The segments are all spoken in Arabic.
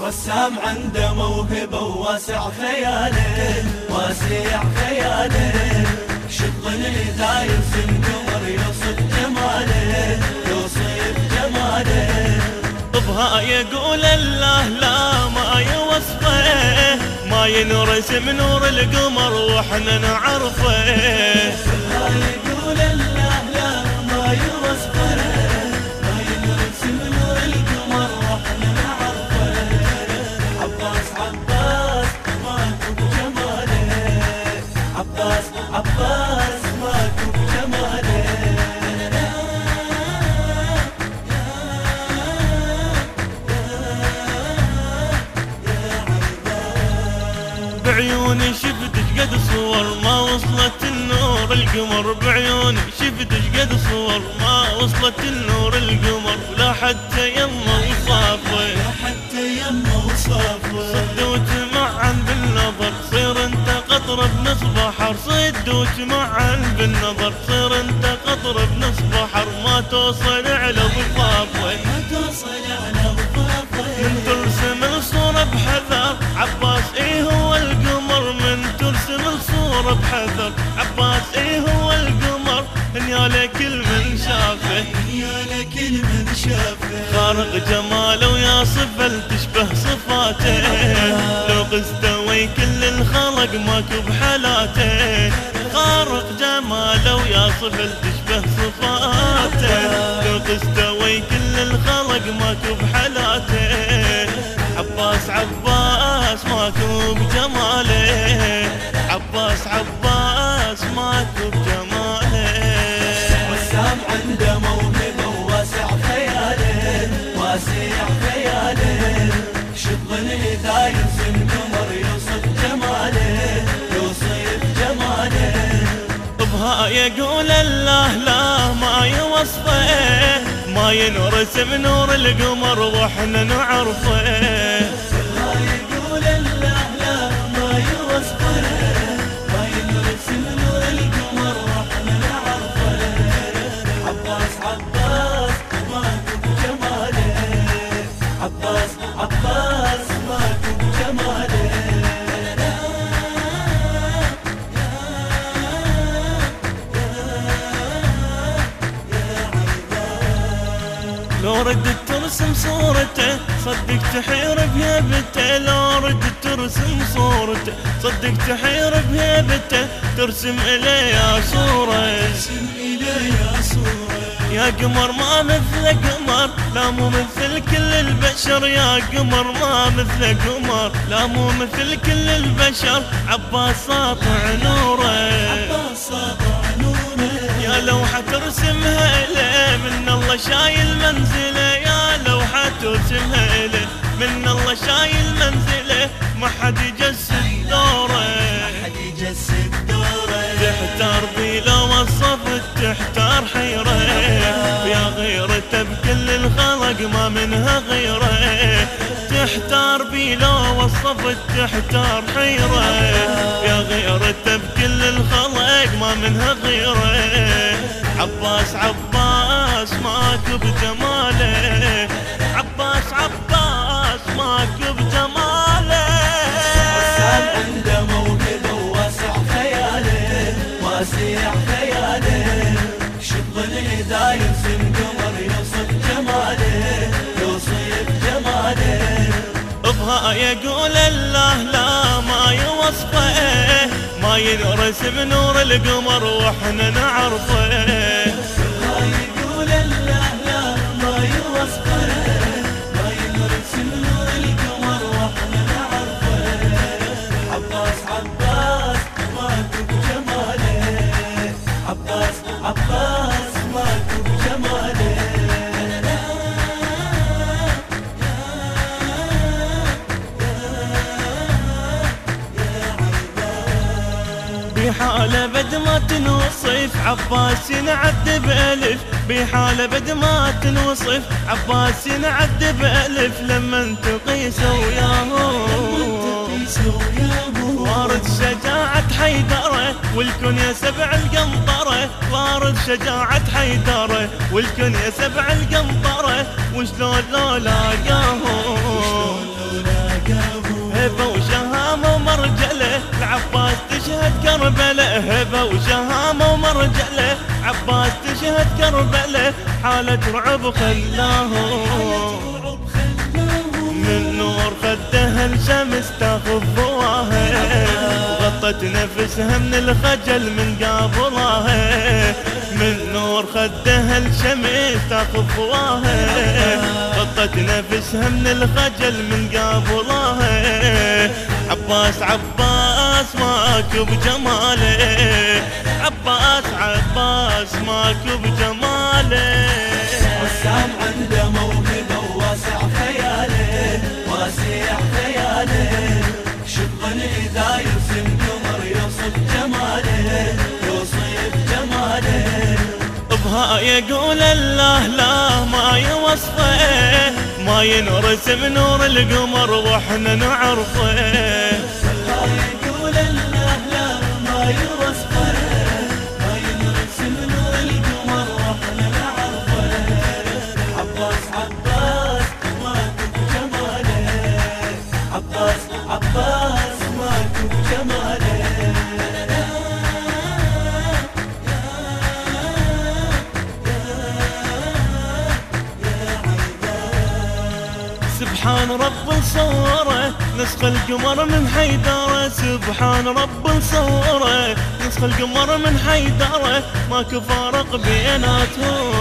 رسام عنده موهبة وواسع خياله واسع خياله. شغل إذا يرسم قمر يوصف جماله يوصف جماله. بها يقول الله لا ما يوصفه ما ينرسم نور القمر وإحنا نعرفه. لا يقول الله لا ما يوصفه. بعيوني شفت قد صور ما وصلت النور القمر بعيوني. شفت قد صور ما وصلت النور القمر لا حتى يما وصافه حتى يما وصافه صد وتمعن بالنظر صير انت قطر بنص بحر صد وتمعن بالنظر صير كل الخلق ماكو بحالاته. خارق جماله ويا صفل تشبه صفاته. لو قستوي كل الخلق ماكو بحالاته. عباس عباس ماكو بجماله. يقول الله لا ما يوصفه ما ينرسم نور القمر وإحنا نعرفه. لو ردت ترسم صورته صدق تحير بهيبته. لو ردت ترسم صورته صدق تحير بهيبته. ترسم إليه صورة ارسم إلي صورة يا قمر ما مثل قمر لا مو مثل كل البشر. يا قمر ما مثل قمر لا مو مثل كل البشر. عباس ساطع نوره. لوحة ترسمها إليه من الله شايل منزله. يا لوحة ترسمها إليه من الله شايل منزله. ما حد يجسد دوره. حد يجسد دوره تحتار بي لو وصفت تحتار حيرة. يا غيرته بكل الخلق ما منها غيره. تحتار بي لو وصفت تحتار حيرة. يا غيرته بكل الخلق ما منها غيره. عباس عباس ماكو بجماله يقول الله لا ما يوصفه. ما ينرسم نور القمر وإحنا نعرفه. لا يقول الله لا ما يوصفه. بحالة بد ما تنوصف. عباس ينعد بألف بحالة بد ما تنوصف. عباس ينعد بألف لما تقيس وياه وارد شجاعة حيدرة والكنية سبع القنطرة وارد شجاعة حيدرة والكنية سبع القنطرة وشلون لو لاقاه تشهد كربلة هبة وشهامة ومرجلة عباس تشهد كربلة حالة رعب خلاهم من نور خدها الشمس تاخذ ضواها غطت نفسها من الخجل من قابلها من نور خدها الشمس تاخذ ضواها غطت نفسها من الخجل من قابلها عباس عباس ماكو بجماله عباس عباس ماكو بجماله رسام عنده موهبة وواسع خياله واسع خياله. شغل إذا يرسم قمر يوصف جماله يوصف جماله. بها يقول الله لا ما يوصفه ما ينرسم نور القمر وإحنا نعرفه. سبحان رب صوره نسخ القمر من حيدره. سبحان رب صوره نسخ القمر من حيدره. ماكو فارق بيناتهم.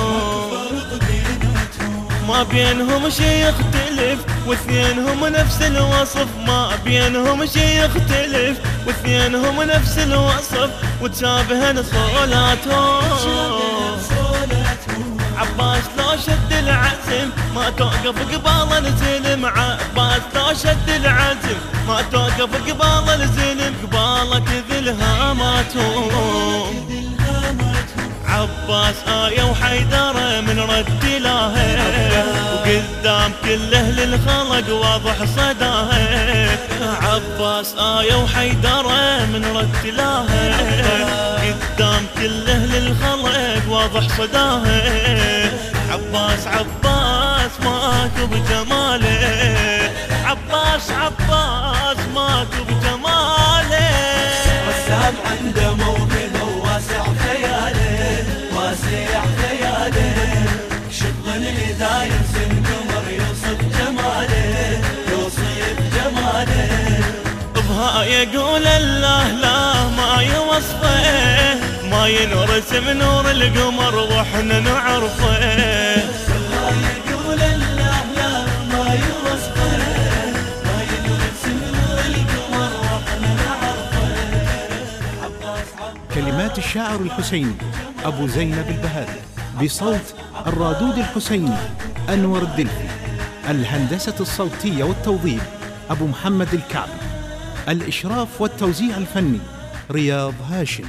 ما بينهم شي يختلف واثنينهم نفس الوصف. ما بينهم شي يختلف واثنينهم نفس الوصف. وتشابهن صولاتهم. عباس لو شد العزم ما توقف قبال الزلم. عباس لو شد العزم ما توقف قبال الزلم. قبالك ذي الهاماتهم عباس آية وحيدرة من رد إلهه. وقدام كل أهل الخلق واضح صداها عباس آية وحيدرة من إلهه قدام كل أهل الخلق واضح صداها عباس عباس ماكو بجماله. عباس عباس ماكو بجماله. رسام عنده موهبة وواسع خياله واسع خياله. شغل إذا يقول الله لا ما يوصفه ما ينرسم نور القمر وإحنا نعرفه. كلمات الشاعر الحسيني أبو زينب البهادي بصوت الرادود الحسيني أنور الدلفي. الهندسة الصوتية والتوظيف أبو محمد الكعبي. الإشراف والتوزيع الفني رياض هاشم.